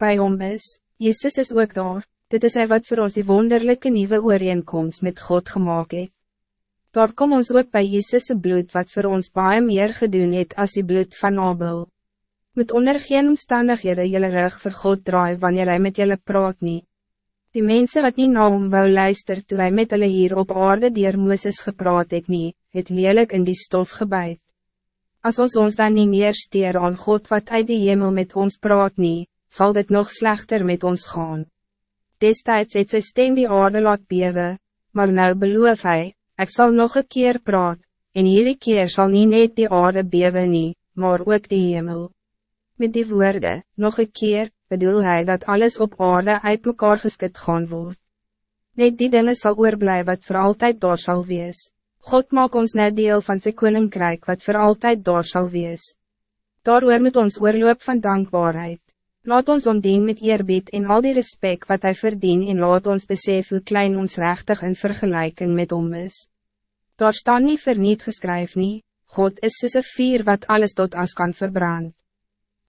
bij hom is, Jezus is ook daar, dit is hy wat voor ons die wonderlijke nieuwe ooreenkomst met God gemaakt het. Daar kom ons ook bij Jezus' bloed wat voor ons baie meer gedoen het as die bloed van Abel. Met onder geen omstandighede jylle rug vir God draai wanneer hij met jylle praat nie. Die mensen wat nie na hom wou luister toe hy met hulle hier op aarde dier Mooses gepraat het nie, het lelijk in die stof gebuid. Als ons ons dan niet meer steer aan God wat uit die hemel met ons praat nie, zal dit nog slechter met ons gaan. Destijds het sy stem die aarde laat bewe, maar nou beloof hy, ik zal nog een keer praat, en hierdie keer zal niet net die aarde bewe nie, maar ook die hemel. Met die woorden, nog een keer, bedoel hij dat alles op aarde uit mekaar geskit gaan word. Net die dingen zal oorblijven wat voor altijd door zal wees. God maak ons net deel van zijn koninkrijk wat voor altijd door zal wees. Daar met ons oorloop van dankbaarheid. Laat ons omdien met eerbied en al die respect wat hij verdient en laat ons besef hoe klein ons rechtig in vergelijking met hom is. Daar staan niet verniet geskryf nie, God is soos een vier wat alles tot as kan verbrand.